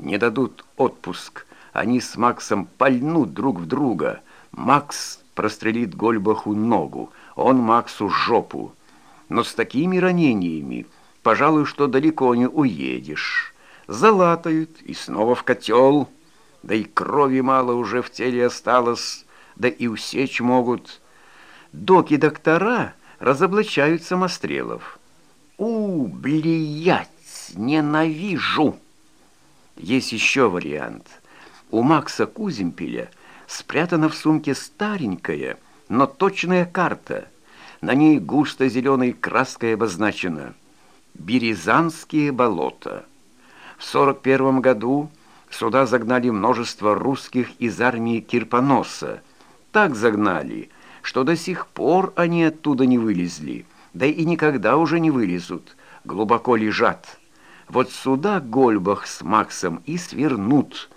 Не дадут отпуск. Они с Максом пальнут друг в друга. Макс прострелит Гольбаху ногу, он Максу жопу. Но с такими ранениями, пожалуй, что далеко не уедешь. Залатают и снова в котел. Да и крови мало уже в теле осталось, да и усечь могут. Доки-доктора разоблачают самострелов. У, блядь, ненавижу! Есть еще вариант. У Макса Куземпеля спрятана в сумке старенькая, но точная карта. На ней густо зеленой краской обозначено «Березанские болота». В 41 году сюда загнали множество русских из армии Кирпоноса. Так загнали, что до сих пор они оттуда не вылезли, да и никогда уже не вылезут, глубоко лежат. Вот сюда Гольбах с Максом и свернут.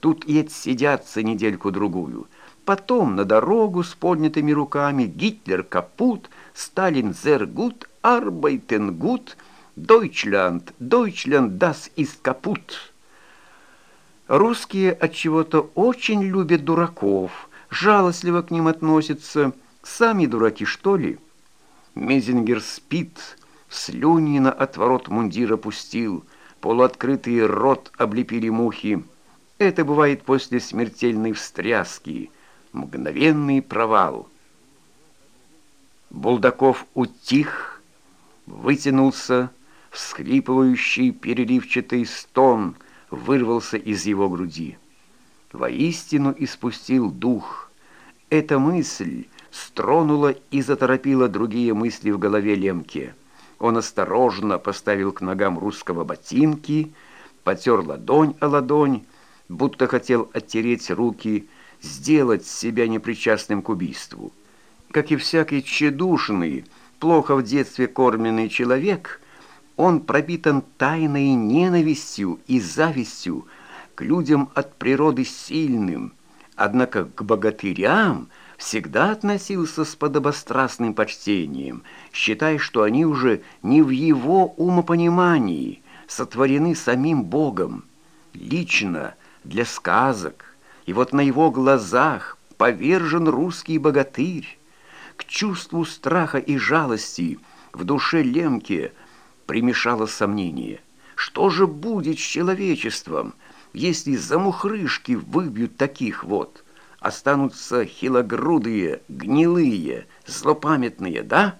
Тут и отсидятся недельку-другую. Потом на дорогу с поднятыми руками Гитлер капут, Сталин зергут, Арбайтенгут, Дойчлянд, Дойчлянд дас из капут. Русские от чего-то очень любят дураков, жалостливо к ним относятся. Сами дураки, что ли? Мезингер спит, Слюни на отворот мундира пустил, полуоткрытый рот облепили мухи. Это бывает после смертельной встряски, мгновенный провал. Булдаков утих, вытянулся, всхлипывающий переливчатый стон вырвался из его груди. Воистину испустил дух. Эта мысль стронула и заторопила другие мысли в голове Лемке. Он осторожно поставил к ногам русского ботинки, потер ладонь о ладонь, будто хотел оттереть руки, сделать себя непричастным к убийству. Как и всякий тщедушный, плохо в детстве кормленный человек, он пропитан тайной ненавистью и завистью к людям от природы сильным, однако к богатырям – всегда относился с подобострастным почтением, считая, что они уже не в его умопонимании, сотворены самим Богом, лично для сказок. И вот на его глазах повержен русский богатырь. К чувству страха и жалости в душе Лемке примешало сомнение. Что же будет с человечеством, если замухрышки выбьют таких вот – останутся хилогрудые, гнилые, злопамятные, да?»